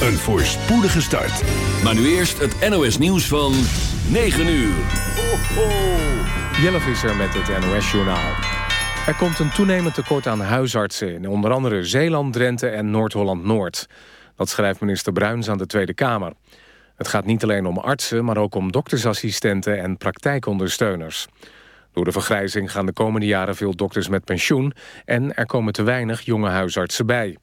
Een voorspoedige start. Maar nu eerst het NOS nieuws van 9 uur. Ho, ho. Jelle Visser met het NOS-journaal. Er komt een toenemend tekort aan huisartsen... in onder andere Zeeland, Drenthe en Noord-Holland-Noord. Dat schrijft minister Bruins aan de Tweede Kamer. Het gaat niet alleen om artsen, maar ook om doktersassistenten... en praktijkondersteuners. Door de vergrijzing gaan de komende jaren veel dokters met pensioen... en er komen te weinig jonge huisartsen bij.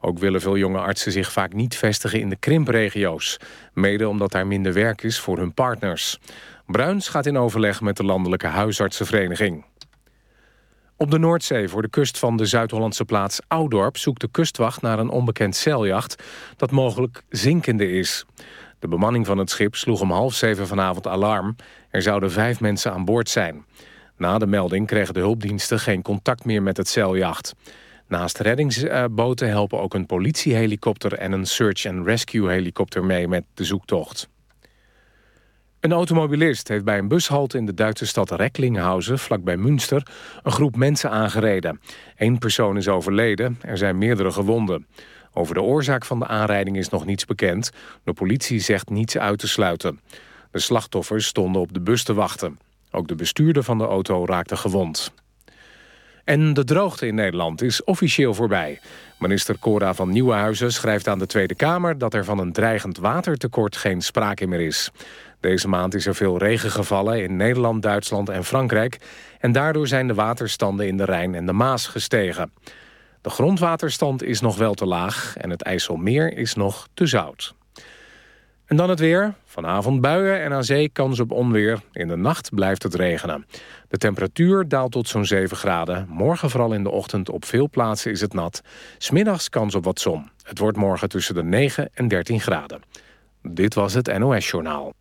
Ook willen veel jonge artsen zich vaak niet vestigen in de krimpregio's. Mede omdat daar minder werk is voor hun partners. Bruins gaat in overleg met de Landelijke Huisartsenvereniging. Op de Noordzee voor de kust van de Zuid-Hollandse plaats Oudorp... zoekt de kustwacht naar een onbekend zeiljacht dat mogelijk zinkende is. De bemanning van het schip sloeg om half zeven vanavond alarm. Er zouden vijf mensen aan boord zijn. Na de melding kregen de hulpdiensten geen contact meer met het zeiljacht. Naast reddingsboten helpen ook een politiehelikopter... en een search-and-rescue-helikopter mee met de zoektocht. Een automobilist heeft bij een bushalte in de Duitse stad Recklinghausen... vlakbij Münster, een groep mensen aangereden. Eén persoon is overleden, er zijn meerdere gewonden. Over de oorzaak van de aanrijding is nog niets bekend. De politie zegt niets uit te sluiten. De slachtoffers stonden op de bus te wachten. Ook de bestuurder van de auto raakte gewond. En de droogte in Nederland is officieel voorbij. Minister Cora van Nieuwenhuizen schrijft aan de Tweede Kamer... dat er van een dreigend watertekort geen sprake meer is. Deze maand is er veel regen gevallen in Nederland, Duitsland en Frankrijk... en daardoor zijn de waterstanden in de Rijn en de Maas gestegen. De grondwaterstand is nog wel te laag en het IJsselmeer is nog te zout. En dan het weer. Vanavond buien en aan zee kans op onweer. In de nacht blijft het regenen. De temperatuur daalt tot zo'n 7 graden. Morgen vooral in de ochtend op veel plaatsen is het nat. Smiddags kans op wat zon. Het wordt morgen tussen de 9 en 13 graden. Dit was het NOS Journaal.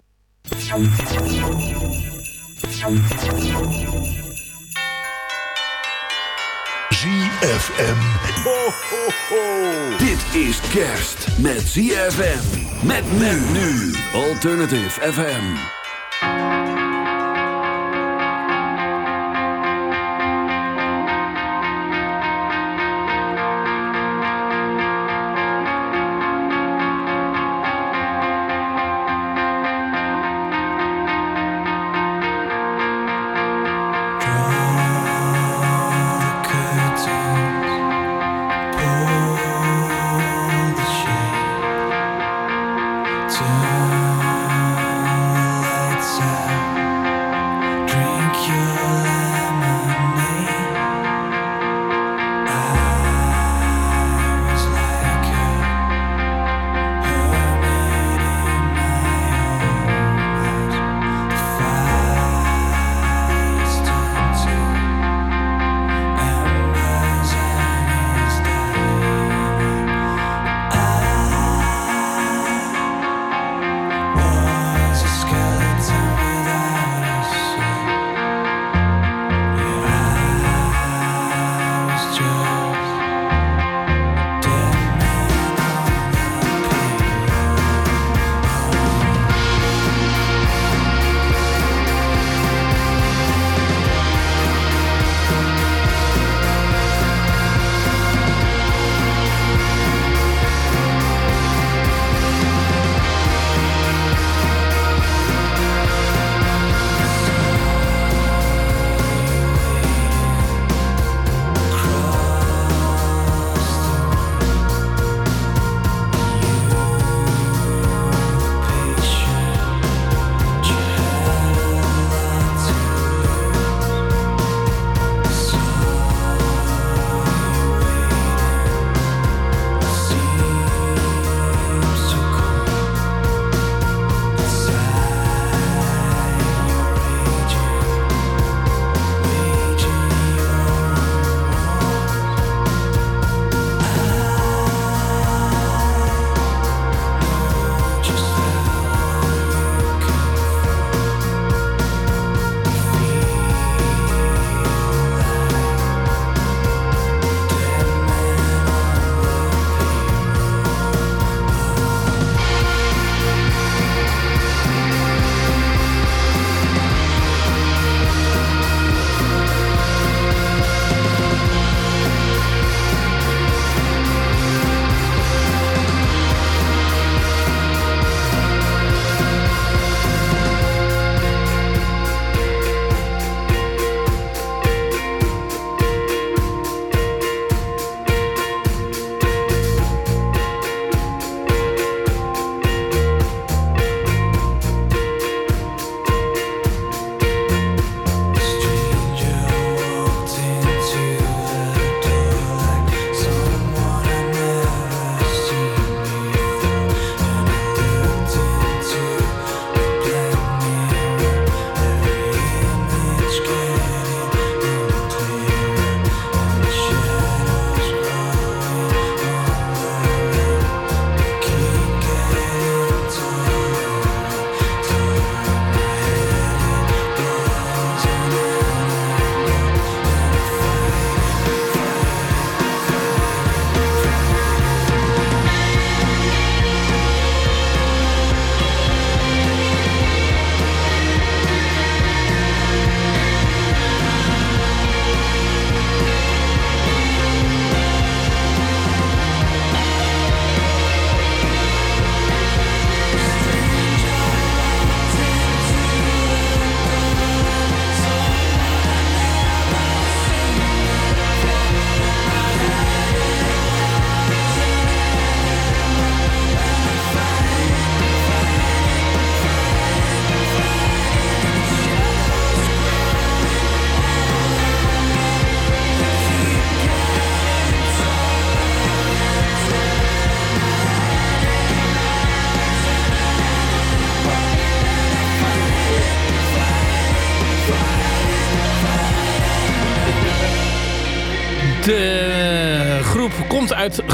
ZFM. Ho, ho, ho. Dit is kerst met ZFM. Met men nu. Alternative FM.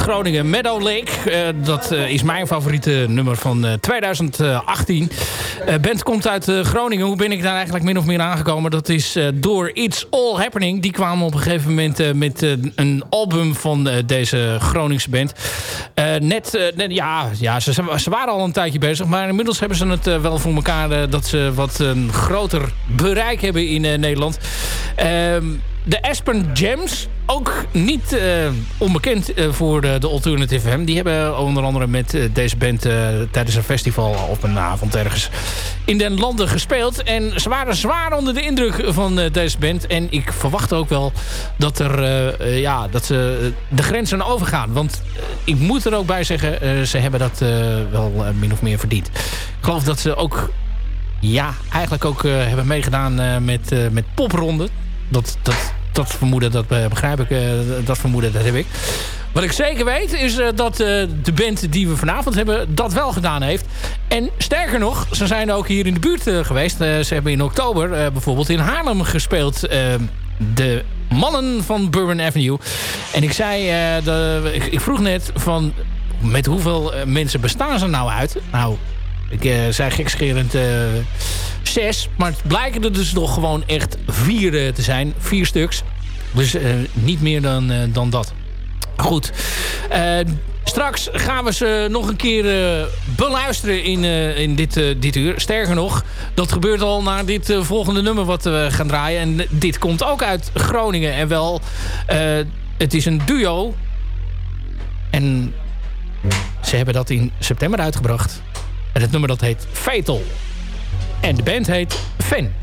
Groningen, Meadow Lake. Uh, dat uh, is mijn favoriete nummer van uh, 2018. band komt uit Groningen. Hoe ben ik daar eigenlijk min of meer aangekomen? Dat is door It's All Happening. Die kwamen op een gegeven moment met een album van deze Groningse band. net, net, ja, ja ze, ze, waren al een tijdje bezig. Maar inmiddels hebben ze het wel voor elkaar... dat ze wat een groter bereik hebben in Nederland. Ehm, de Aspen Gems, ook niet uh, onbekend uh, voor de, de, Alternative FM. Die hebben onder andere met uh, deze band tijdens een festival op een avond ergens in den landen gespeeld. En ze waren zwaar onder de indruk van deze band. En ik verwacht ook wel dat, er, ja, dat ze de grenzen overgaan. Want ik moet er ook bij zeggen, ze hebben dat wel min of meer verdiend. Ik geloof dat ze ook ja, eigenlijk ook hebben meegedaan met, met popronden dat, dat, dat vermoeden, dat eh, begrijp ik. Eh, dat vermoeden, dat heb ik. Wat ik zeker weet is uh, dat de band die we vanavond hebben dat wel gedaan heeft. En sterker nog, ze zijn ook hier in de buurt geweest. ze hebben in oktober bijvoorbeeld in Haarlem gespeeld. de mannen van Bourbon Avenue. En ik zei, ik, vroeg net van met hoeveel mensen bestaan ze nou uit? Nou, ik zei gekscherend zes. Maar het blijken er dus nog gewoon echt vier eh, te zijn. Vier stuks. Dus eh, niet meer dan, eh, dan dat. Goed. Straks gaan we ze nog een keer beluisteren in, in dit, dit uur. Sterker nog, dat gebeurt al naar dit volgende nummer wat we gaan draaien. En dit komt ook uit Groningen. En wel, het is een duo. En ze hebben dat in september uitgebracht. En het nummer dat heet Fatal. En de band heet Fan.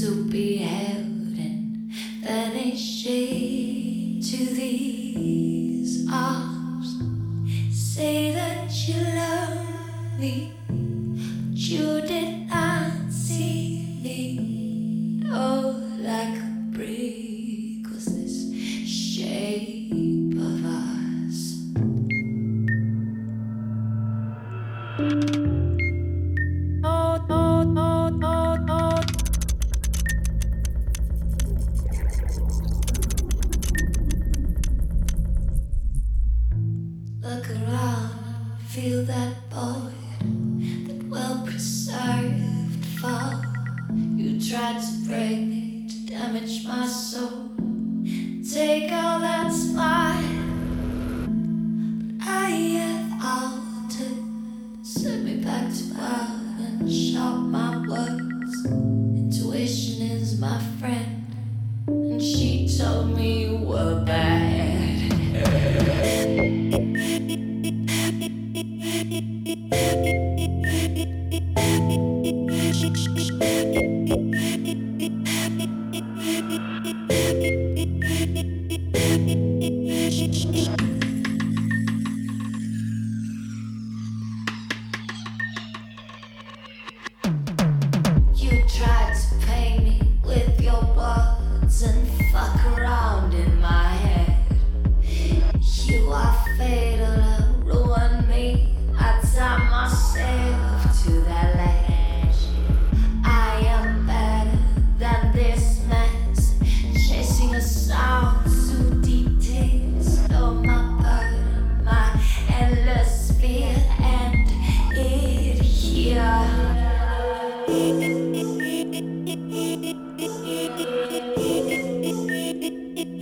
to be held and vanish to thee arms. Say that you love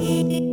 Thank you.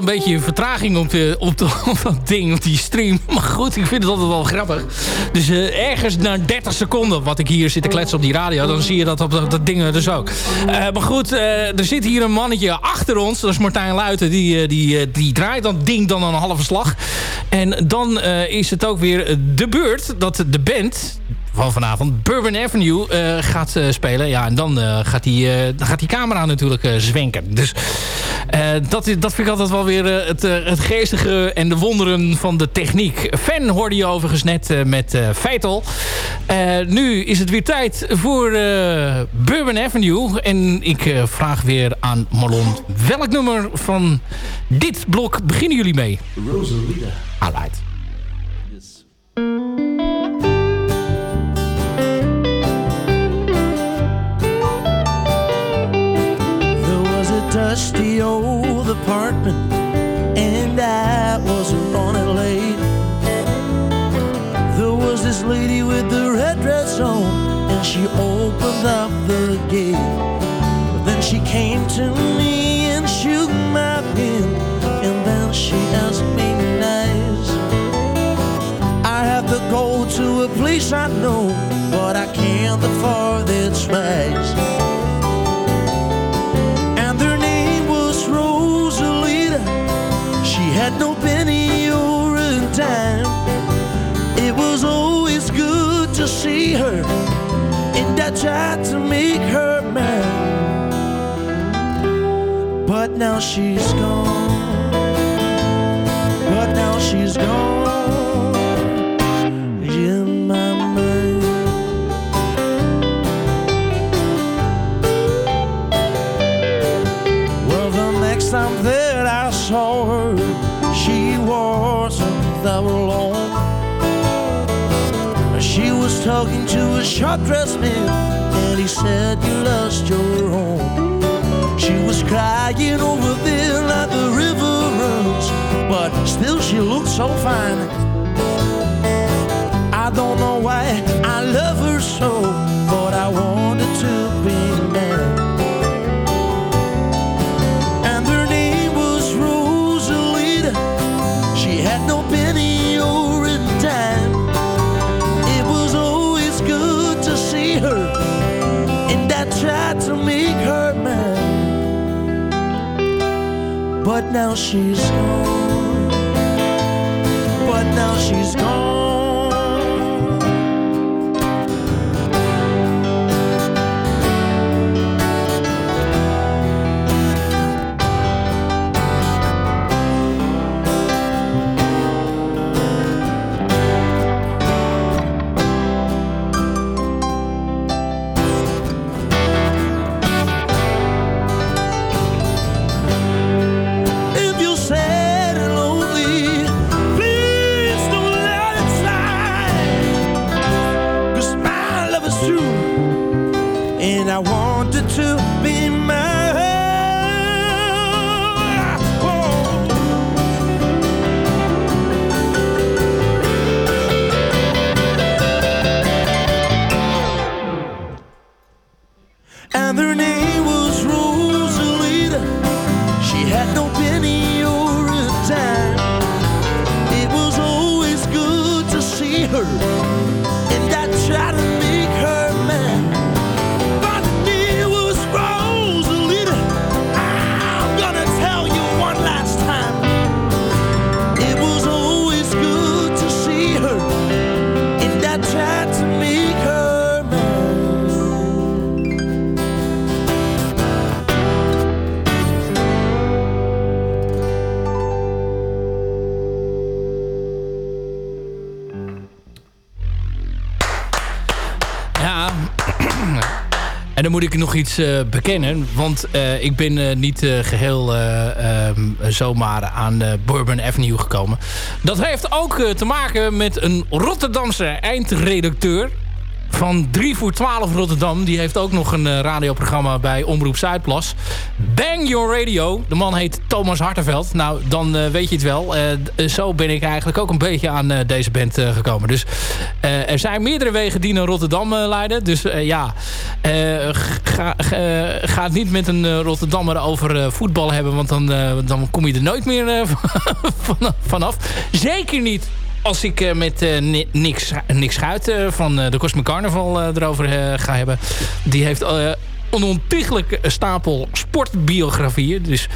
Een beetje vertraging op, op, op dat ding, op die stream. Maar goed, ik vind het altijd wel grappig. Dus uh, ergens na 30 seconden, wat ik hier zit te kletsen op die radio... dan zie je dat op dat, dat ding dus ook. Uh, maar goed, uh, er zit hier een mannetje achter ons. Dat is Martijn Luiten. Die, die, die draait dat ding dan een halve slag. En dan is het ook weer de beurt dat de band van vanavond. Bourbon Avenue uh, gaat uh, spelen. Ja, en dan uh, gaat, die, gaat die camera natuurlijk zwenken. Dus dat, dat vind ik altijd wel weer het, het geestige en de wonderen van de techniek. Fan hoorde je overigens net met Feitel. nu is het weer tijd voor Bourbon Avenue. En ik vraag weer aan Marlon. Welk nummer van dit blok beginnen jullie mee? Rosalita. Alright. Dusty old apartment and I was running late. There was this lady with the red dress on and she opened up the gate. Then she came to me and shook my hand and then she asked me nice. I have to go to a place I know, but I can't afford this rise. Had no penny or a dime. It was always good to see her, and I tried to make her mine. But now she's gone. But now she's gone. A short dressed man, and he said, You lost your home. She was crying over there like the river runs, but still she looked so fine. Now she's gone. But now she's gone. Moet ik nog iets uh, bekennen. Want uh, ik ben uh, niet geheel um, zomaar aan Bourbon Avenue gekomen. Dat heeft ook te maken met een Rotterdamse eindredacteur van 3 voor 12 Rotterdam. Die heeft ook nog een uh, radioprogramma bij Omroep Zuidplas. Bang Your Radio. De man heet Thomas Hartenveld. Nou, dan uh, weet je het wel. Uh, zo ben ik eigenlijk ook een beetje aan deze band gekomen. Dus er zijn meerdere wegen die naar Rotterdam leiden. Dus ja, ga, ga, het niet met een Rotterdammer over voetbal hebben. Want dan, dan kom je er nooit meer vanaf. Zeker niet als ik uh, met uh, Nick, Nick Schuit uh, van de Cosmic Carnival erover ga hebben. Die heeft een ontiegelijke stapel sportbiografieën. Dus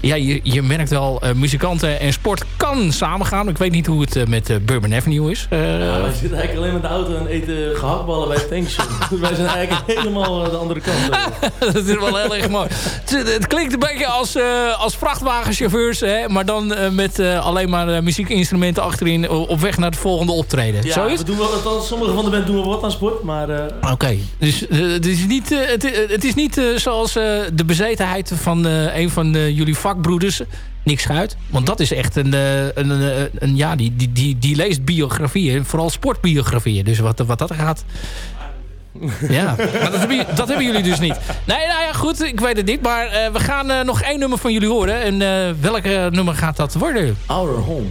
ja, je, je merkt wel, uh, muzikanten en sport kan samengaan. Ik weet niet hoe het uh, met uh, Bourbon Avenue is. Ja, wij zitten eigenlijk alleen met de auto en eten gehaktballen bij Tankstation. dus wij zijn eigenlijk helemaal de andere kant. dat is wel heel erg mooi. Het, het, klinkt een beetje als, als vrachtwagenchauffeurs, hè, maar dan met alleen maar muziekinstrumenten achterin op weg naar het volgende optreden. Ja, Zo is? we doen wel, sommige van de band doen we wat aan sport, maar... Oké, okay. dus het is niet... het, het is niet uh, zoals uh, de bezetenheid van uh, een van jullie vakbroeders. Niks schuit. Want dat is echt een... een, een, een, ja, die, die, die, die leest biografieën. Vooral sportbiografieën. Dus wat, wat dat gaat... ja, maar dat hebben, dat hebben, jullie dus niet. Nee, nou ja, goed, ik weet het niet. Maar we gaan nog één nummer van jullie horen. En welke nummer gaat dat worden? Our Home.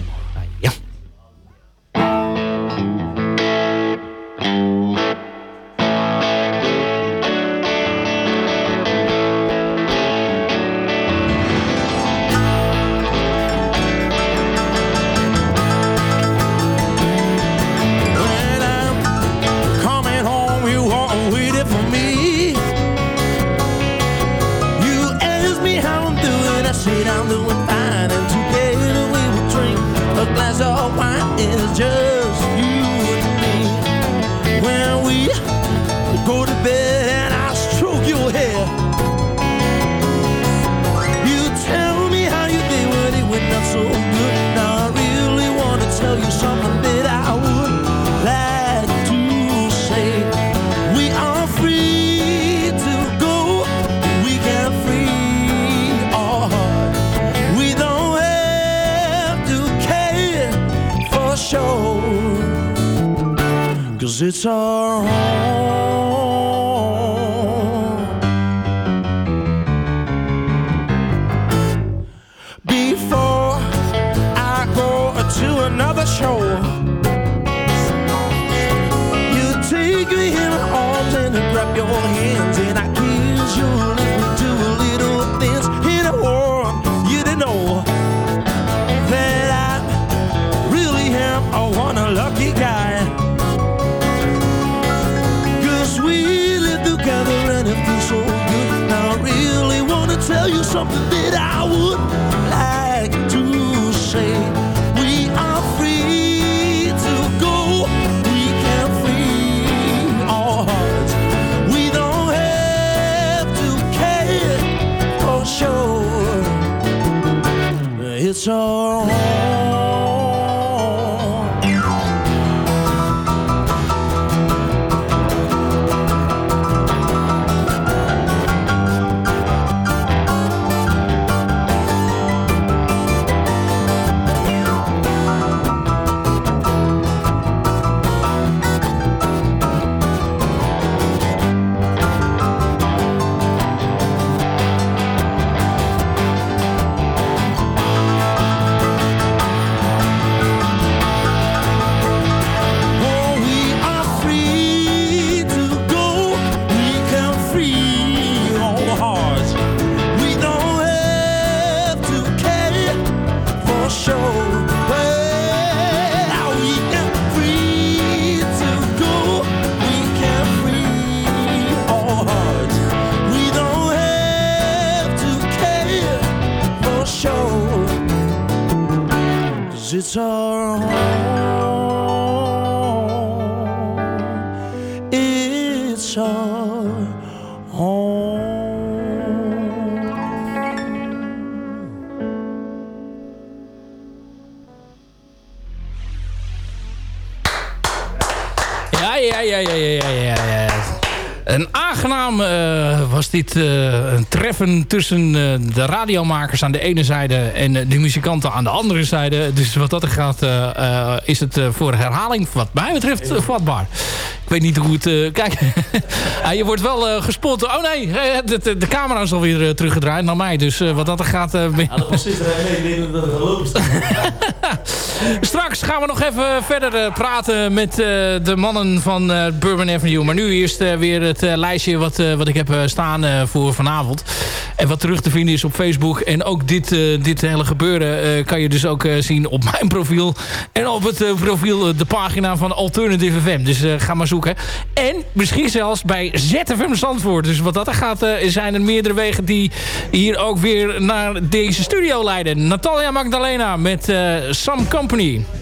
It's dit een treffen tussen de radiomakers aan de ene zijde en de muzikanten aan de andere zijde. Dus wat dat er gaat is het voor herhaling wat mij betreft vatbaar. Ik weet niet hoe het... kijk, je wordt wel gespot. Oh nee, de, de, camera is alweer teruggedraaid naar mij. Dus wat dat er gaat... ja, dat. Ik dat het gelopen Straks gaan we nog even verder praten met de mannen van uh, Bourbon Avenue. Maar nu eerst weer het lijstje wat, wat ik heb staan voor vanavond. En wat terug te vinden is op Facebook. En ook dit, dit hele gebeuren kan je dus ook zien op mijn profiel. En op het profiel, de pagina van Alternative FM. Dus ga maar zoeken. En misschien zelfs bij ZFM Zandvoort. Dus wat dat er gaat, zijn er meerdere wegen die hier ook weer naar deze studio leiden. Natalia Magdalena met Some Company.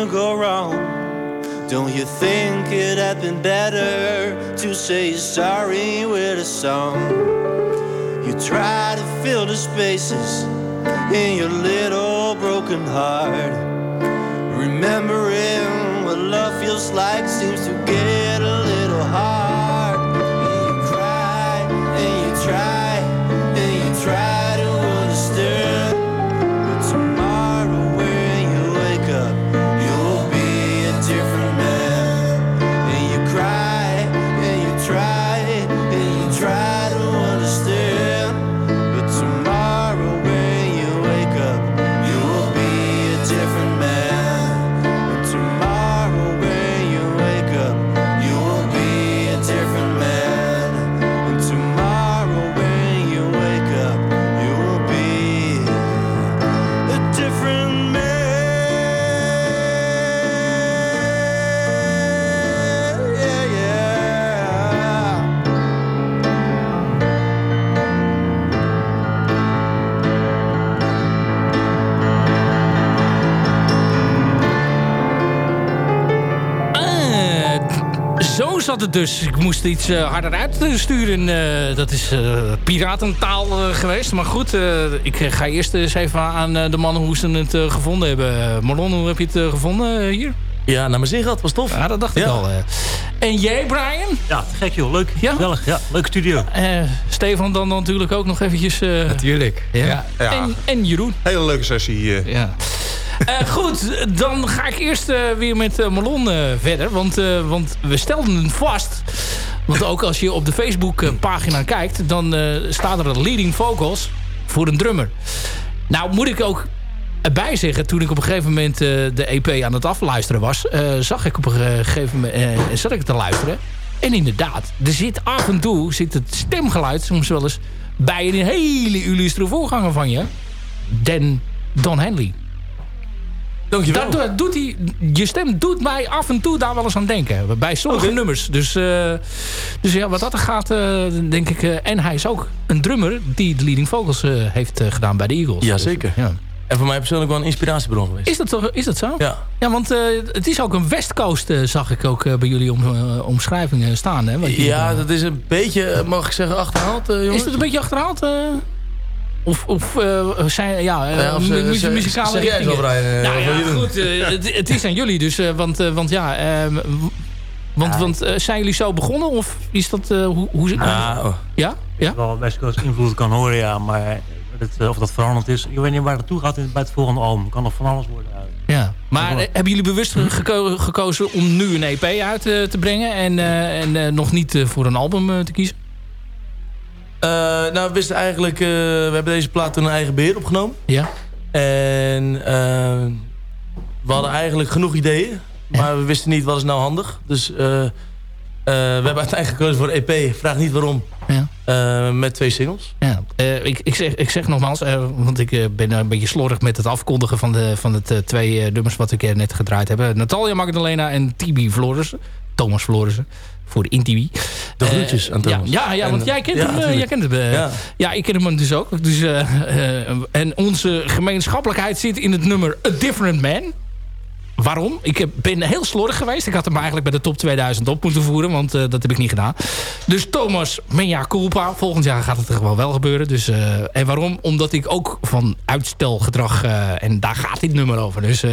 You go wrong? Don't you think it'd have been better to say sorry with a song? You try to fill the spaces in your little broken heart. Remembering what love feels like seems to het dus. Ik moest iets eh, harder uitsturen. Eh, dat is eh, piratentaal geweest. Maar goed, eh, ik ga eerst eens even aan eh, de mannen hoe ze het gevonden hebben. Marlon, hoe heb je het gevonden hier? Ja, naar mijn zin gehad. Was tof. Ja, dat dacht ik Ja. al. En jij, Brian? Ja, gek joh. Leuk. Ja? Gezellig. Ja, leuke studio. Eh, Stefan dan natuurlijk ook nog eventjes. eh, Natuurlijk. ja. Ja. En, en Jeroen. Hele leuke sessie hier. Ja. Eh, goed, dan ga ik eerst eh, weer met eh, Marlon verder. Want, want we stelden vast... Want ook als je op de Facebook-pagina kijkt... dan staan er leading vocals voor een drummer. Nou moet ik ook erbij zeggen... toen ik op een gegeven moment de EP aan het afluisteren was... zag ik op een gegeven moment... eh, zat ik te luisteren. En inderdaad, er zit af en toe... zit het stemgeluid soms wel eens... bij een hele illustre voorganger van je. Dan Don Henley. Dankjewel. Daar doet hij, je stem doet mij af en toe daar wel eens aan denken. Bij sommige nummers. Dus, eh, dus ja, wat dat er gaat, eh, denk ik... eh, en hij is ook een drummer die de leading vocals heeft gedaan bij de Eagles. Jazeker. Ja. En voor mij persoonlijk wel een inspiratiebron geweest. Is dat, toch, is dat zo? Ja. Ja, want het is ook een West Coast, zag ik ook bij jullie om, omschrijvingen staan. Hè, wat Ja, dat is een beetje, mag ik zeggen, achterhaald, jongens. is het een beetje achterhaald? Of of eh, zijn ja, Ja, of ze- mu- ze- muzikale zeg jij Brian, eh, nou ja, goed. eh, het, het is aan jullie dus. eh, want, eh, want ja, ehm, want, want eh, zijn jullie zo begonnen? Of is dat... eh, hoe, hoe, Ah, oh. ja? Ja? wel West Coast invloed kan horen, ja. Maar het, of dat veranderd is, ik weet niet waar het naartoe gaat in, bij het volgende album. Kan nog van alles worden. Ja. Maar eh, hebben jullie bewust geko- gekozen om nu een EP uit eh, te brengen... en, eh, en eh, nog niet voor een album te kiezen? Eh, nou, we wisten eigenlijk, eh, we hebben deze plaat toen een eigen beheer opgenomen. Ja? En eh, we hadden eigenlijk genoeg ideeën. Maar we wisten niet wat is nou handig. Dus we hebben uiteindelijk gekozen voor EP. Vraag niet waarom. Ja. Met twee singles. Ja, ik, ik, zeg, ik zeg nogmaals, want ik ben een beetje slordig met het afkondigen van de, van het twee nummers wat ik net gedraaid heb. Natalia Magdalena en Tibi Florissen. Thomas Florissen. Voor de Intibi. De Eh, groetjes aan Thomas. Ja, ja, ja En, want jij kent ja, hem. eh, jij kent hem eh, Ja. ja, ik ken hem dus ook. Dus, eh, eh, en onze gemeenschappelijkheid zit in het nummer A Different Man. Waarom? Ik ben heel slordig geweest. Ik had hem eigenlijk bij de top 2000 op moeten voeren. Want eh, dat heb ik niet gedaan. Dus Thomas, mea culpa. Volgend jaar gaat het er gewoon wel gebeuren. Dus, eh, en waarom? Omdat ik ook van uitstelgedrag... eh, en daar gaat dit nummer over. Dus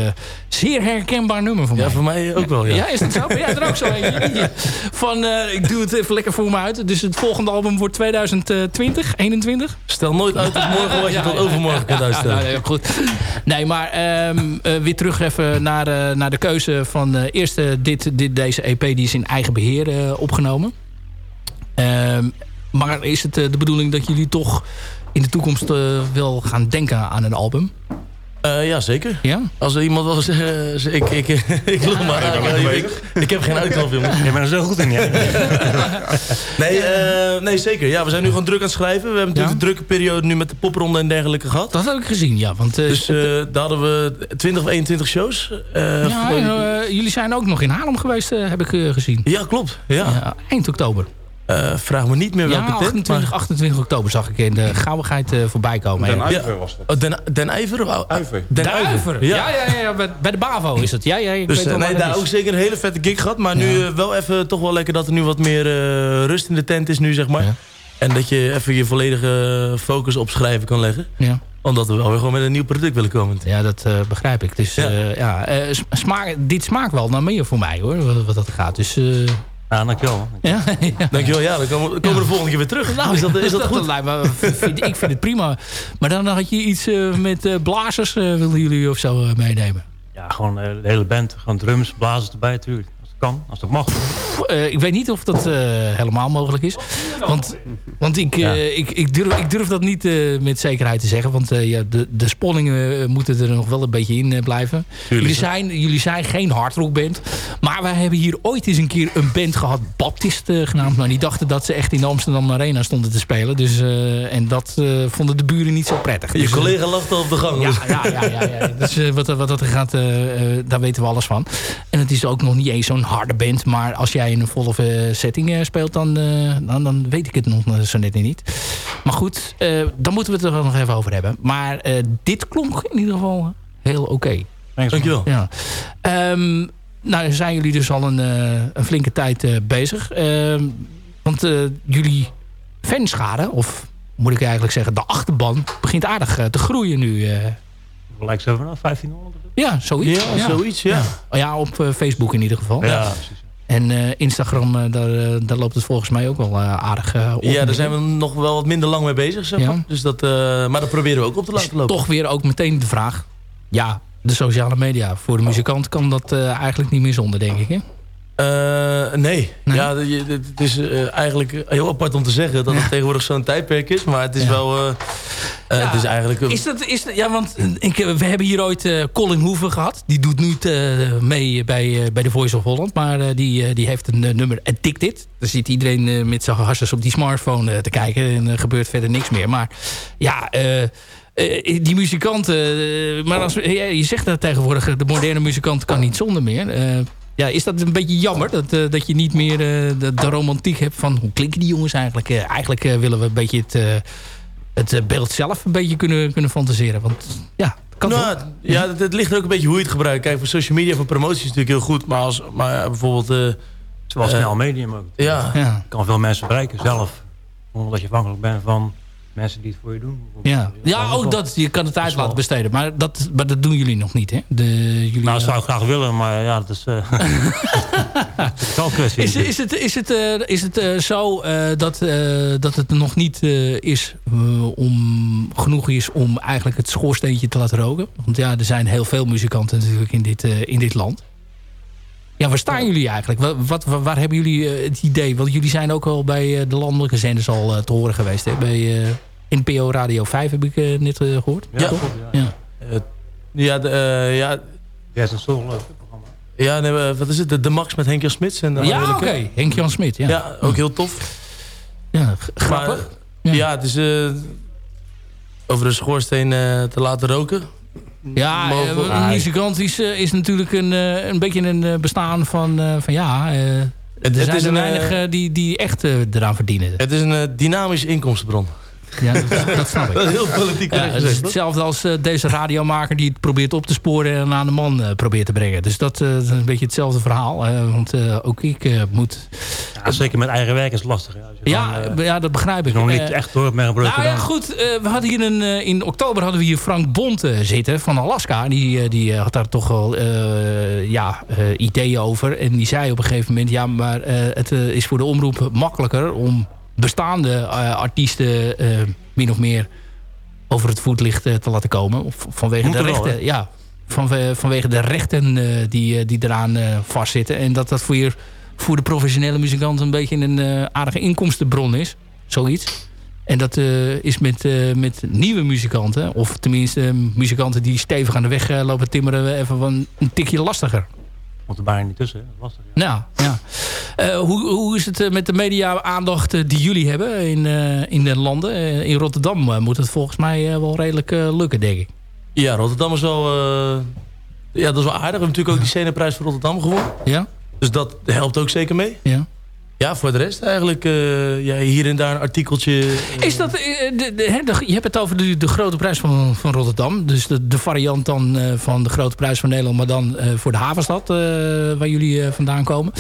zeer herkenbaar nummer voor mij. Ja, voor mij ook wel, ja. Ja, is dat zo? Ben jij er ook zo eentje? Van, ik doe het even lekker voor me uit. Dus het volgende album wordt 2020, 21? Stel nooit uit tot morgen wat je Ja, tot ja, overmorgen kunt uitstellen. Ja, goed. Nee, maar ehm, eh, weer terug even naar, naar de keuze van eh, eerst eh, dit, dit, deze EP. Die is in eigen beheer eh, opgenomen. Ehm, maar is het eh, de bedoeling dat jullie toch in de toekomst eh, wel gaan denken aan een album? Eh, ja, zeker. Ja? Als er iemand wil zeggen, ze- ik, ik, ik loop maar aan. Ik, ik, ik heb geen uitknop, jongen. Je bent er zo goed in, ja. Nee, eh, nee, zeker. Ja, we zijn nu gewoon druk aan het schrijven. We hebben natuurlijk Ja? een drukke periode nu met de popronde en dergelijke gehad. Dat heb ik gezien, ja. Want, eh, Dus daar hadden we 20 of 21 shows. Eh, ja, jullie zijn ook nog in Haarlem geweest, heb ik eh, gezien. ja, klopt. Ja. Ja, eind oktober. Eh, vraag me niet meer welke Ja, tent. 28, 28 oktober zag ik in de gauwigheid eh, voorbij komen. Den Ja. Uyver was dat. Oh, Den, Den Uyver. Den De Uiver. Ja. Ja, ja, ja, bij, bij de BAVO is het. Ja, ja, ik Dus weet eh, nee, daar ook zeker een hele vette gig gehad. Maar nu wel even toch wel lekker dat er nu wat meer eh, rust in de tent is nu, zeg maar. Ja. En dat je even je volledige focus op schrijven kan leggen. Ja. Omdat we wel weer gewoon met een nieuw product willen komen. Ja, dat eh, begrijp ik. Dus Ja. ja, ja eh, sma- smaak, dit smaakt wel naar meer voor mij hoor, wat, wat dat gaat. Dus eh, Ja, dankjewel. ja, ja. Dankjewel. Ja, dan komen, komen we de volgende keer weer terug. Nou, is dat, is dat goed? vind- ik vind het prima. Maar dan had je iets eh, met eh, blazers, eh, wilden jullie of zo eh, meenemen? Ja, gewoon eh, de hele band. Gewoon drums, blazers erbij natuurlijk. Als het kan, als het mag. Eh, ik weet niet of dat eh, helemaal mogelijk is. Want, want ik, eh, Ja. ik, ik, durf, ik durf dat niet met zekerheid te zeggen. Want ja, de, de spanningen moeten er nog wel een beetje in blijven. Jullie zijn, jullie zijn geen hardrockband. Maar wij hebben hier ooit eens een keer een band gehad. Baptist genaamd. Maar die dachten dat ze echt in de Amsterdam Arena stonden te spelen. Dus, en dat vonden de buren niet zo prettig. Je Dus, collega lacht al op de gang. ja, dus- ja, ja, ja, ja. Dus wat, wat dat er gaat, daar weten we alles van. En het is ook nog niet eens zo'n harde band. Maar als jij in een volle eh, setting eh, speelt, dan, eh, dan, dan weet ik het nog zo net niet. Maar goed, eh, dan moeten we het er wel nog even over hebben. Maar eh, dit klonk in ieder geval heel oké. Man. Dankjewel. Ja. Ehm, nou zijn jullie dus al een, eh, een flinke tijd eh, bezig. Ehm, want eh, jullie fanschade, of moet ik eigenlijk zeggen de achterban... begint aardig te groeien nu. eh. Lijkt zo vanaf 1500 of zo. ja, zoiets. Ja, zoiets, ja. Ja, op eh, Facebook in ieder geval. Ja, precies. En eh, Instagram, eh, daar, eh, daar loopt het volgens mij ook wel aardig op. Ja, daar zijn we nog wel wat minder lang mee bezig, zeg maar. Ja. Dus dat, maar dat proberen we ook op te laten lopen. Toch weer ook meteen de vraag. Ja, de sociale media. Voor de muzikant kan dat eigenlijk niet meer zonder, denk ik. Hè? Eh, nee. Nee? Ja, het is eh, eigenlijk heel apart om te zeggen dat het tegenwoordig zo'n tijdperk is. Maar het is Ja. wel... eh, eh, Ja. Het is eigenlijk... Is dat, is dat, ja, want ik, we hebben hier ooit eh, Colin Hoeven gehad. Die doet nu eh, mee bij, eh, bij de Voice of Holland. Maar eh, die, die heeft een nummer Addicted. Daar zit iedereen eh, met zijn harsjes op die smartphone te kijken. En er gebeurt verder niks meer. Maar ja, eh, eh, die muzikanten... maar als, ja, je zegt dat tegenwoordig, de moderne muzikant kan niet zonder meer. Eh, ja, is dat een beetje jammer dat, eh, dat je niet meer eh, de, de romantiek hebt van... hoe klinken die jongens eigenlijk? Eh, eigenlijk eh, willen we een beetje het, eh, het beeld zelf een beetje kunnen, kunnen fantaseren. Want ja, kan Nou, ja, het, het ligt er ook een beetje hoe je het gebruikt. Kijk, voor social media, voor promotie is natuurlijk heel goed. Maar, als, maar ja, bijvoorbeeld... eh, Eh, snel medium ook. ja, Ja. Kan veel mensen bereiken zelf. Zonder dat je afhankelijk bent van mensen die het voor je doen. Ja, ja ook wel- dat. Je kan het uit laten besteden. Maar dat, maar dat doen jullie nog niet, hè? De, jullie, Nou, dat eh, zou ik graag willen, maar ja, dat is... eh het is wel een kwestie. Is, is het, is het, eh, is het eh, zo eh, dat, eh, dat het nog niet eh, is eh, om, genoeg is om eigenlijk het schoorsteentje te laten roken? Want ja, er zijn heel veel muzikanten natuurlijk in dit, eh, in dit land. Ja, waar staan jullie eigenlijk? Wa- Wat, waar, hebben jullie eh, het idee? Want jullie zijn ook al bij eh, de landelijke zenders al eh, te horen geweest. Hè? Bij eh, NPO Radio 5 heb ik eh, net eh, gehoord. Ja, Ja. klopt, ja. Ja. eh, ja, de, eh, ja, Jazz en Soul, leuk programma. ja nee, wat is het? De, de Max met Henk-Jan Smits. En, Ja, oké. Henk-Jan Smit. Ja. Ja, ook heel tof. Ja, grappig. Maar, Ja. ja. het is eh, over de schoorsteen eh, te laten roken. Ja, eh, een muzikant is, eh, is natuurlijk een, eh, een beetje een bestaan van, eh, van ja... eh, er het zijn is er een, weinig die, die echt eraan verdienen. Het is een dynamische inkomstenbron. Ja, dat, dat snap ik. Dat is heel politiek Ja, het is hetzelfde als eh, deze radiomaker die het probeert op te sporen en aan de man eh, probeert te brengen. Dus dat, eh, dat is een beetje hetzelfde verhaal. want ook ik moet... Ja, zeker met eigen werk is het lastig. Ja, ja, dat begrijp ik. nog niet echt door met een Nou ja, goed. we hadden hier een, in oktober hadden we hier Frank Bont eh, zitten van Alaska. Die, die had daar toch wel ja, ideeën over. En die zei op een gegeven moment... ja, maar het is voor de omroep makkelijker... om bestaande eh, artiesten eh, min of meer over het voetlicht eh, te laten komen. Of, vanwege Moet de wel, rechten. ja, vanwe- vanwege de rechten die, die eraan vastzitten. En dat dat voor, je, voor de professionele muzikant een beetje een aardige inkomstenbron is. Zoiets. En dat is met, met nieuwe muzikanten, of tenminste muzikanten die stevig aan de weg lopen timmeren, even van een tikje lastiger. Komt er bijna niet tussen. hè. Lastig. Ja. Nou, ja. Eh, hoe, hoe is het eh, met de media-aandacht eh, die jullie hebben in, eh, in de landen? Eh, in Rotterdam moet het volgens mij eh, wel redelijk eh, lukken, denk ik. Ja, Rotterdam is wel... eh, ja, dat is wel aardig. We hebben natuurlijk ook die Sceneprijs voor Rotterdam gewonnen. Ja? Dus dat helpt ook zeker mee. Ja. Ja, voor de rest eigenlijk eh, ja, hier en daar een artikeltje. eh, Is dat, eh, de, je hebt het over de, de grote prijs van, van Rotterdam. Dus de, variant dan van de grote prijs van Nederland... maar dan voor de havenstad, waar jullie vandaan komen.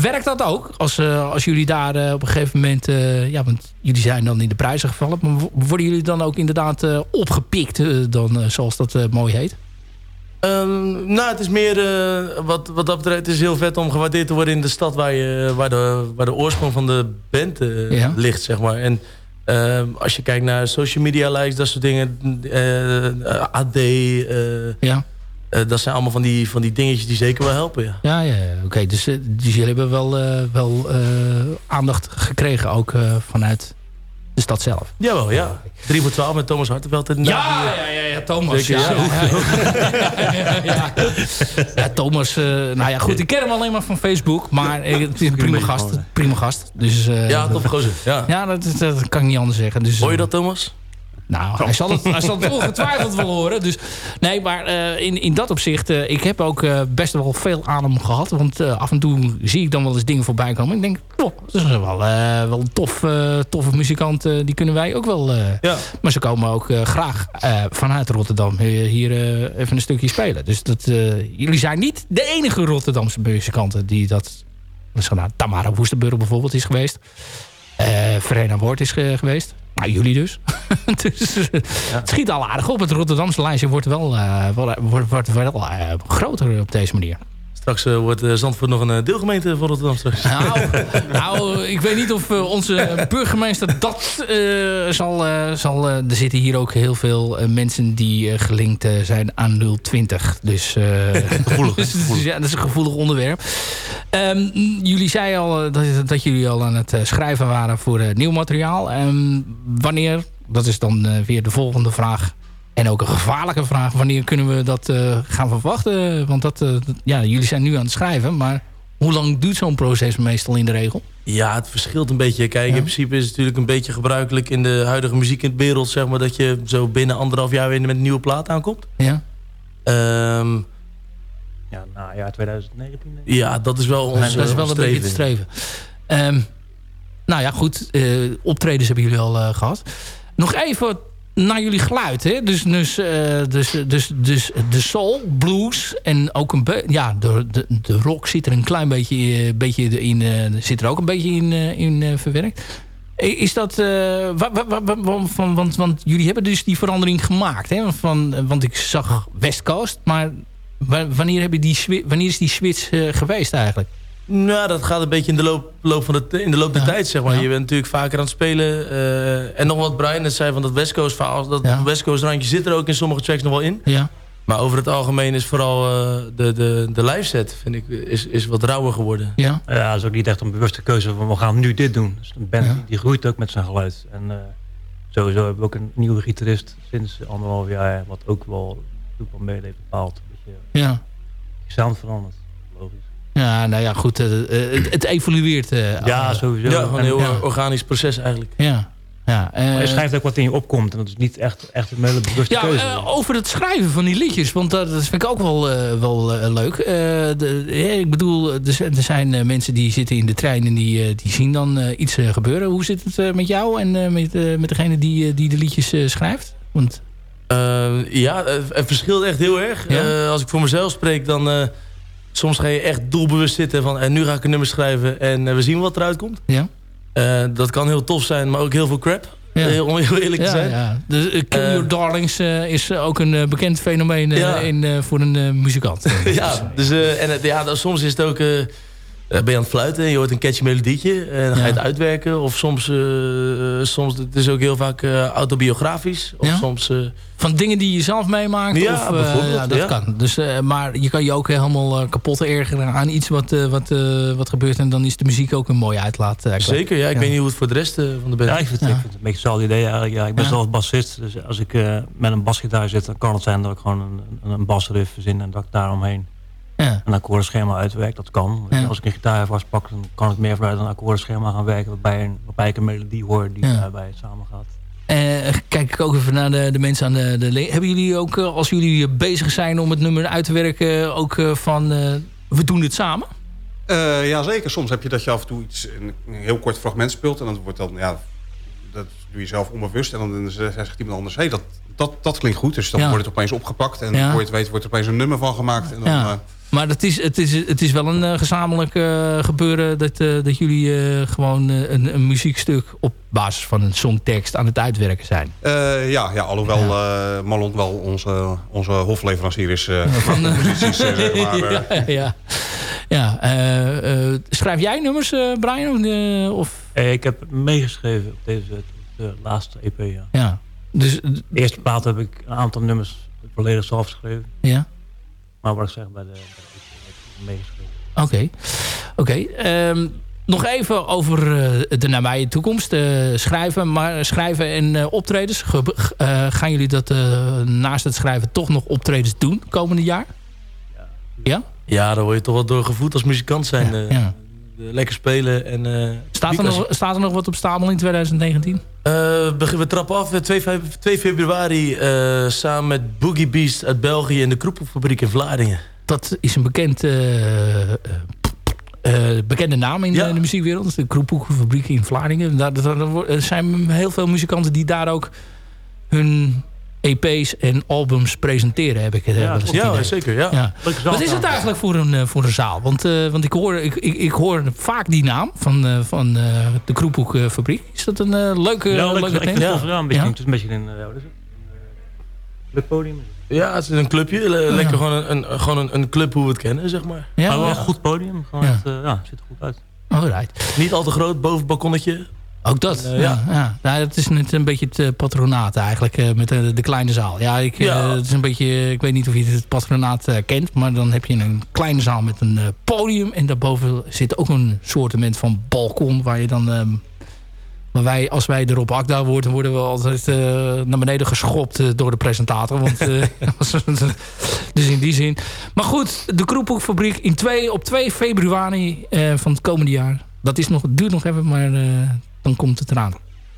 Werkt dat ook? Als, als jullie daar op een gegeven moment... ja, want jullie zijn dan in de prijzen gevallen... maar wo- worden jullie dan ook inderdaad opgepikt... dan, zoals dat mooi heet? Ehm, nou, het is meer, eh, wat, wat dat betreft, het is heel vet om gewaardeerd te worden in de stad waar, je, waar, de, waar de oorsprong van de band eh, Ja. ligt, zeg maar. En ehm, als je kijkt naar social media likes, dat soort dingen, eh, AD, Ja, dat zijn allemaal van die, van die dingetjes die zeker wel helpen, ja. ja, ja oké. dus, dus jullie hebben wel, wel aandacht gekregen ook vanuit de stad zelf. Jawel, ja. 3 voor 12 met Thomas Hartenveld. En Ja, ja, ja, ja, Thomas. Ja, ja. ja, ja, ja. Ja, Thomas, eh, nou ja, goed, ik ken hem alleen maar van Facebook, maar eh, het is een prima gast. Prima gast. Dus, eh, Ja, tof gozer. Ja. Ja, dat, dat, dat kan ik niet anders zeggen. Dus, Hoor je dat, Thomas? Nou, hij zal het, hij zal het ongetwijfeld wel horen. Dus, nee, maar eh, in, in dat opzicht... eh, ik heb ook eh, best wel veel aan hem gehad. Want af en toe zie ik dan wel eens dingen voorbij komen. Ik denk, oh, dat is wel, wel een tof, toffe muzikant. die kunnen wij ook wel... Ja. maar ze komen ook graag vanuit Rotterdam hier, even een stukje spelen. Dus dat, jullie zijn niet de enige Rotterdamse muzikanten die dat... gedaan. Tamara Woestenburg bijvoorbeeld is geweest. Eh Verena Woord is ge- geweest. Nou, jullie dus. dus Het schiet al aardig op. Het Rotterdamse lijstje wordt wel, eh, wordt, wordt wel eh, groter op deze manier. Straks eh, wordt eh, Zandvoort nog een eh, deelgemeente voor Rotterdam straks. Nou, nou, ik weet niet of onze burgemeester dat zal... zal er zitten hier ook heel veel mensen die gelinkt zijn aan 020. Dus, eh, dus, dus ja, dat is een gevoelig onderwerp. Ehm, jullie zeiden al dat, dat jullie al aan het schrijven waren voor nieuw materiaal. Ehm, wanneer, dat is dan weer de volgende vraag... En ook een gevaarlijke vraag. Wanneer kunnen we dat eh, gaan verwachten? Want dat, eh, dat- ja, jullie zijn nu aan het schrijven. Maar hoe lang duurt zo'n proces meestal in de regel? Ja, het verschilt een beetje. Kijk, Ja. in principe is het natuurlijk een beetje gebruikelijk in de huidige muziekwereld, zeg maar, dat je zo binnen anderhalf jaar weer met een nieuwe plaat aankomt. Ja. Ehm, Ja, nou ja, 2019 denk ik. ja, dat is wel ons dat is wel een beetje het streven. Ehm, nou ja, goed. eh, optredens hebben jullie al eh, gehad. Nog even naar jullie geluid. Hè? Dus, dus, eh, dus, dus, dus de soul, blues en ook een ja, de, de, de rock zit er een klein beetje, eh, beetje in, eh, zit er ook een beetje in, in verwerkt. Is dat, van, want, want jullie hebben dus die verandering gemaakt. Hè? Van, want ik zag West Coast, maar wa- wanneer, heb je die, wanneer is die switch geweest eigenlijk? Nou, dat gaat een beetje in de loop, loop van de, in de loop der Ja. tijd, zeg maar. Ja. Je bent natuurlijk vaker aan het spelen. eh, en nog wat Brian net zei van dat West Coast verhaal. Dat Ja. West Coast randje zit er ook in sommige tracks nog wel in. Ja. Maar over het algemeen is vooral eh, de, de, de live set, vind ik, is, is wat rauwer geworden. Ja. Ja, dat is ook niet echt een bewuste keuze van we gaan nu dit doen. Dus een band Ja. die, die groeit ook met zijn geluid. En eh, sowieso hebben we ook een nieuwe gitarist sinds anderhalf jaar, wat ook wel, ook wel heeft bepaald. Je Ja. je sound verandert, logisch. Ja, nou ja, goed. eh, eh, het, het evolueert. eh, Ja, sowieso. Ja, een En- heel ja. organisch proces eigenlijk. Ja. Ja, eh, maar je schrijft ook wat in je opkomt. En dat is niet echt, echt een hele bewuste ja keuze. over het schrijven van die liedjes. Want dat, dat vind ik ook wel, eh, wel leuk. Eh, de, ik bedoel, er zijn, er zijn mensen die zitten in de trein... en die, eh, die zien dan eh, iets gebeuren. Hoe zit het eh, met jou en eh, met, eh, met degene die, die de liedjes eh, schrijft? Want, Eh, ja, het verschilt echt heel erg. Ja? Eh, als ik voor mezelf spreek, dan... eh, soms ga je echt doelbewust zitten van... en nu ga ik een nummer schrijven en eh, we zien wat eruit komt. ja? Eh, dat kan heel tof zijn, maar ook heel veel crap. Ja. Eh, om heel eerlijk te zijn. ja. Dus, eh, Kill Eh, Your Darlings eh, is ook een eh, bekend fenomeen eh, in, eh, voor een eh, muzikant. ja, dus, eh, en ja, dan, soms is het ook... eh, ben je aan het fluiten en je hoort een catchy melodietje... en dan ga je het uitwerken. Of soms, eh, eh, soms het is ook heel vaak eh, autobiografisch. Of Ja? soms... eh, Van dingen die je zelf meemaakt? Ja, of, eh, bijvoorbeeld, ja, dat ja. kan. Dus, eh, maar je kan je ook helemaal kapot ergeren aan iets wat, wat, eh, wat gebeurt. En dan is de muziek ook een mooie uitlaat. eh, zeker, ja. Ik Ja. weet niet hoe het voor de rest van de band Ja, ik vind, Ja. ik vind het een beetje hetzelfde idee eigenlijk. Ja, ik ben Ja. zelf bassist, dus als ik eh, met een basgitaar zit... dan kan het zijn dat ik gewoon een, een, een basriff verzin en dat ik daaromheen Ja. een akkoordenschema uitwerk. Dat kan. Ja. Als ik een gitaar vastpak, dan kan ik meer vanuit een akkoordenschema gaan werken... waarbij, een, waarbij ik een melodie hoor die Ja. daarbij samen gaat. Eh, kijk ik ook even naar de, de mensen aan de, de... Hebben jullie ook, eh, als jullie bezig zijn om het nummer uit te werken... ook eh, van, eh, we doen dit samen? Eh ja, zeker. Soms heb je dat je af en toe iets, een, een heel kort fragment speelt. En dan wordt dan, ja, dat doe je zelf onbewust. En dan zegt iemand anders, hé, hey, dat, dat, dat klinkt goed. Dus dan Ja. wordt het opeens opgepakt. En Ja. voor je het weet wordt er opeens een nummer van gemaakt. En dan, Ja. Maar het is, het is, het is wel een eh, gezamenlijk eh, gebeuren... dat, eh, dat jullie eh, gewoon een, een muziekstuk op basis van een songtekst aan het uitwerken zijn. eh, ja, ja, alhoewel eh Marlon wel onze, onze hofleverancier is eh van zeg maar, ja, ja. ja eh, eh, schrijf jij nummers, eh, Brian? Of, of, ik heb meegeschreven op deze op de laatste EP. Ja. ja. Dus, De eerste plaat heb ik een aantal nummers volledig zelf geschreven. ja. Maar wat ik zeg, bij de, bij de. Oké. Oké. ehm, nog even over eh, de nabije toekomst. eh, schrijven, maar schrijven en eh, optredens. Ge- eh, gaan jullie dat eh, naast het schrijven toch nog optredens doen komende jaar? Ja? Ja, daar word je toch wel door gevoed als muzikant zijn. Ja, eh, ja. Eh, Lekker spelen. En, eh, Staat, er nog, staat er nog wat op stapel in 2019? Eh, we, trappen af eh, 2, fe- 2 februari samen met Boogie Beast uit België in de Kroepelfabriek in Vlaardingen. Dat is een bekend, bekende naam in Ja. de, de muziekwereld. De Kroephoekenfabriek in Vlaardingen. Daar, er zijn heel veel muzikanten die daar ook hun EP's en albums presenteren. Heb ik het Ja, wel het Ja, idee. zeker. Ja. Ja. Wat is het eigenlijk voor een, eh, voor een zaal? Want, eh, want ik, hoor, ik, ik, ik hoor vaak die naam van, eh, van eh, de Kroephoekfabriek. Is dat een leuke, Ja, leuke tent? het wel gedaan. Een beetje, Ja. Het is een beetje een, het? Clubpodium. Ja, het is een clubje. Le- Lekker gewoon, een, een, gewoon een, een club hoe we het kennen, zeg maar. Ja, maar wel ja. een goed podium. Gewoon Ja. eh, ja, ziet er goed uit. Alright. Niet al te groot, boven het balkonnetje. Ook dat, eh, ja. ja. Nou, het is net een beetje het eh, patronaat eigenlijk, eh, met de, de kleine zaal. Ja, ik, het is een beetje, ik weet niet of je het patronaat kent, maar dan heb je een kleine zaal met een podium en daarboven zit ook een soortement van balkon waar je dan... ehm, maar wij, als wij erop Akda worden, worden we altijd naar beneden geschopt door de presentator. Want, dus in die zin. Maar goed, de Kroephoekfabriek in twee, op 2 februari van het komende jaar dat is nog, duurt nog even, maar dan komt het eraan.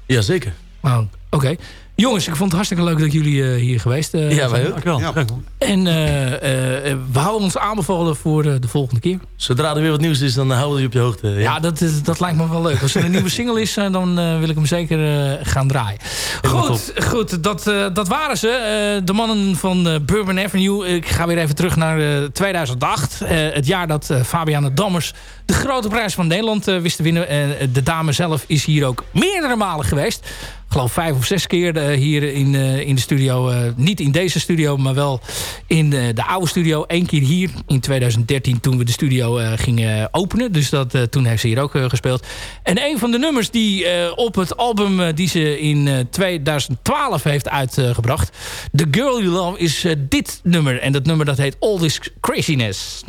Jazeker. Oh, Oké. Jongens, ik vond het hartstikke leuk dat jullie eh, hier geweest eh, Ja, wij ook. Dankjewel. Ja. En eh, eh, we houden ons aanbevolen voor eh, de volgende keer. Zodra er weer wat nieuws is, dan houden we je op je hoogte. Ja, dat, is- dat lijkt me wel leuk. Als er een nieuwe single is, dan eh, wil ik hem zeker eh, gaan draaien. Helemaal Goed, goed dat, eh, dat waren ze. Eh, de mannen van eh, Bourbon Avenue. Ik ga weer even terug naar eh, 2008. Eh, het jaar dat eh Fabiana Dammers de grote prijs van Nederland eh, wist te winnen. En eh, de dame zelf is hier ook meerdere malen geweest. Ik geloof vijf of zes keer eh, hier in, in de studio. Niet in deze studio, maar wel in de oude studio. Eén keer hier in 2013 toen we de studio gingen openen. Dus dat, toen heeft ze hier ook gespeeld. En een van de nummers die op het album die ze in eh, 2012 heeft uitgebracht... The Girl You Love is dit nummer. En dat nummer dat heet All This Craziness.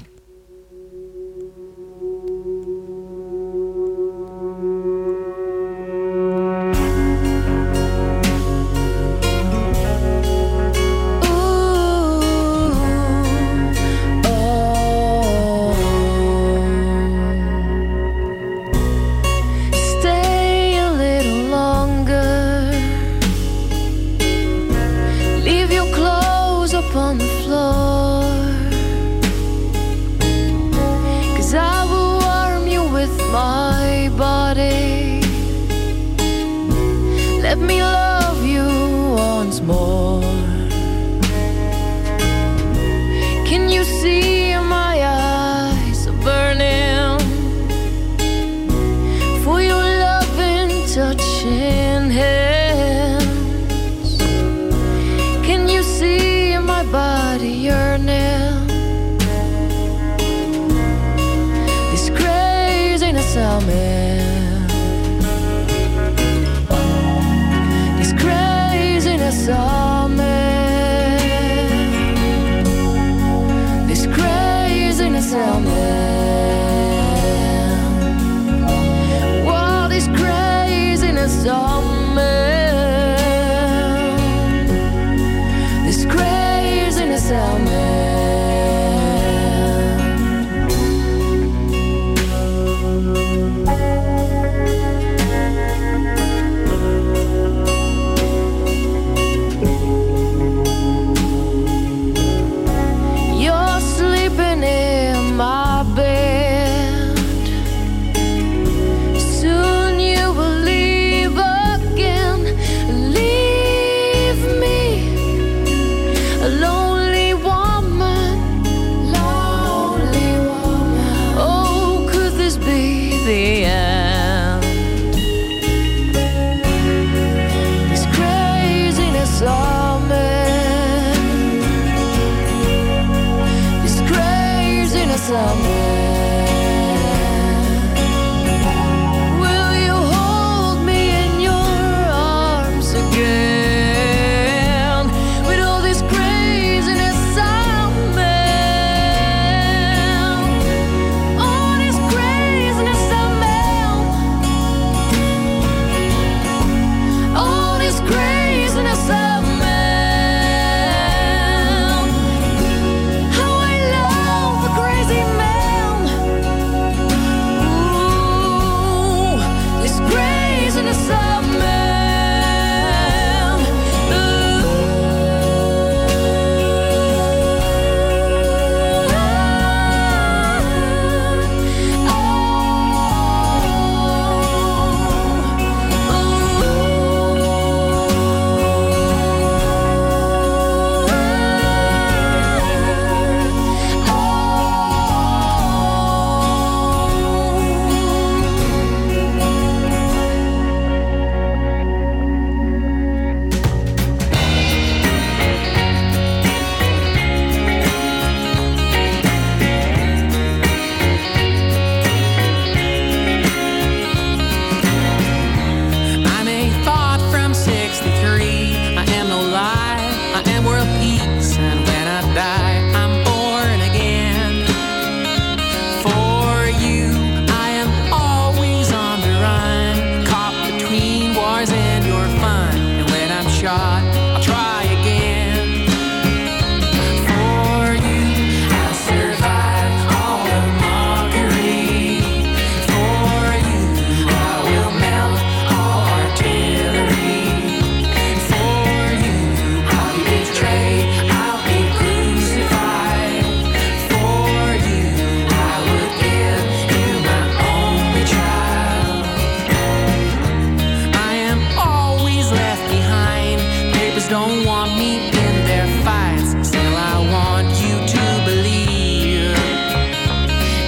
want me in their fights. Still, I want you to believe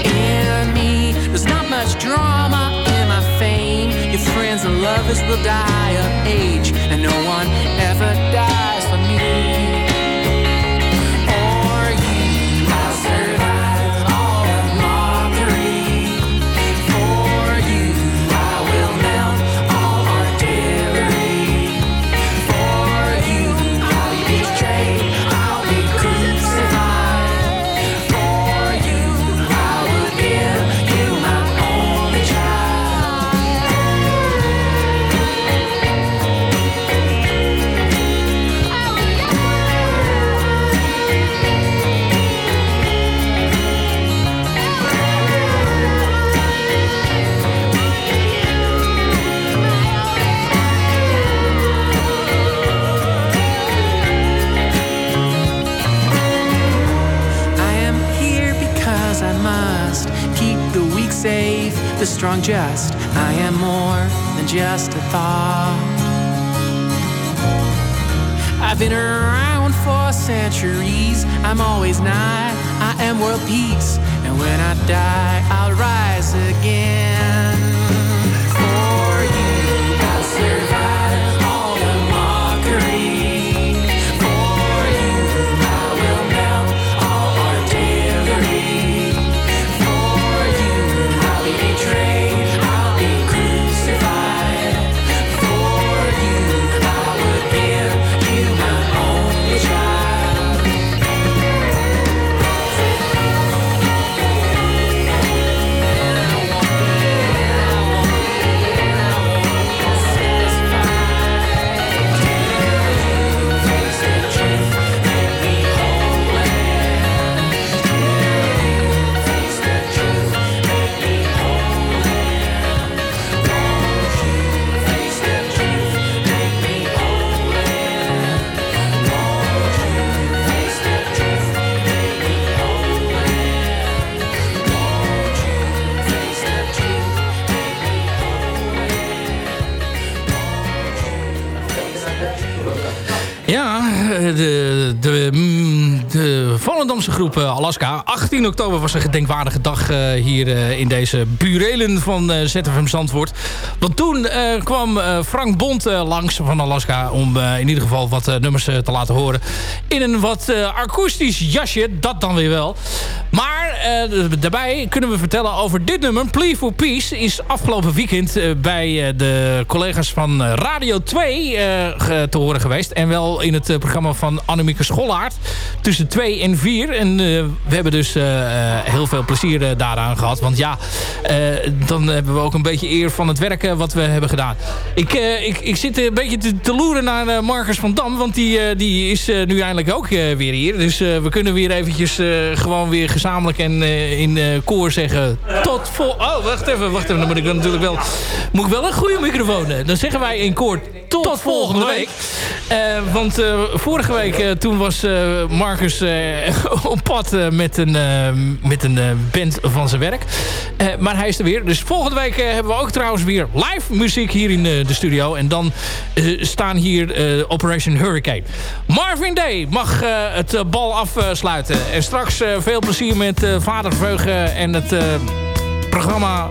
in me. There's not much drama in my fame. Your friends and lovers will die of age, and no one the strong just. I am more than just a thought. I've been around for centuries. I'm always nigh. I am world peace, and when I die, I'll rise again. Groep eh, Alaska. 18 oktober was een gedenkwaardige dag eh, hier eh, in deze burelen van ZFM Zandvoort. Want toen kwam Frank Bond langs van Alaska... om in ieder geval wat nummers te laten horen. In een wat akoestisch jasje, dat dan weer wel. Maar daarbij kunnen we vertellen over dit nummer. Plea for Peace is afgelopen weekend eh, bij eh, de collega's van eh, Radio 2 eh, ge- te horen geweest. En wel in het eh, programma van Annemieke Schollaert. Tussen 2 en 4. En eh, we hebben dus eh, eh, heel veel plezier eh, daaraan gehad. Want ja, eh, dan hebben we ook een beetje eer van het werk eh, wat we hebben gedaan. Ik, eh, ik, ik zit een beetje te, te loeren naar eh, Marcus van Dam. Want die, eh, die is eh, nu eindelijk ook eh, weer hier. Dus eh, we kunnen weer eventjes eh, gewoon weer gezamenlijk en eh, in eh, koor zeggen... Tot vol... Oh, wacht even, wacht even. Dan moet ik dan natuurlijk wel... Moet ik wel een goede microfoon. Dan zeggen wij in koor tot, volgende week. Eh, want vorige week toen was Marcus op pad met een, met een band van zijn werk. Maar hij is er weer. Dus volgende week hebben we ook trouwens weer live muziek hier in de studio. En dan staan hier Operation Hurricane. Marvin Day mag het bal afsluiten. En straks veel plezier met eh, Vader Veugen en het eh, programma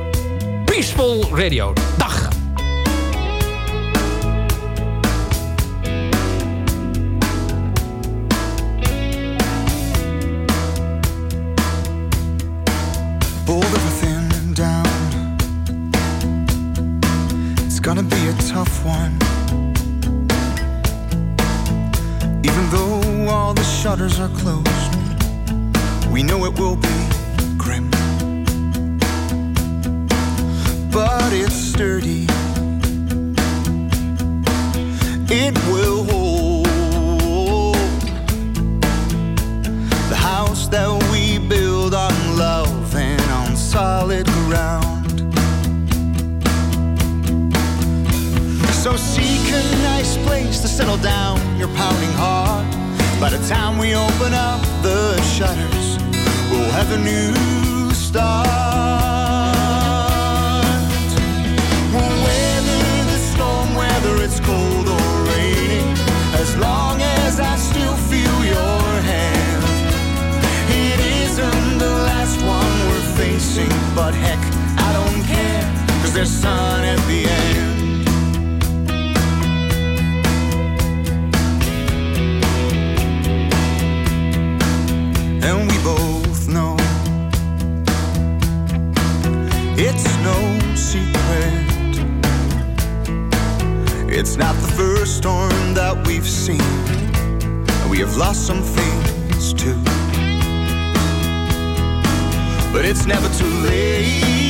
Peaceful Radio. Dag! gonna be a tough one. Even though all the shutters are closed, we know it will be grim. But it's sturdy, it will hold the house that we build on love and on solid ground. So seek a nice place to settle down your pounding heart. By the time we open up the shutters, you'll have a new start. We'll the storm, whether it's cold or raining, as long as I still feel your hand. It isn't the last one we're facing, but heck, I don't care, cause there's sun at the end. and we both no secret. It's not the first storm that we've seen. We have lost some things too. But it's never too late.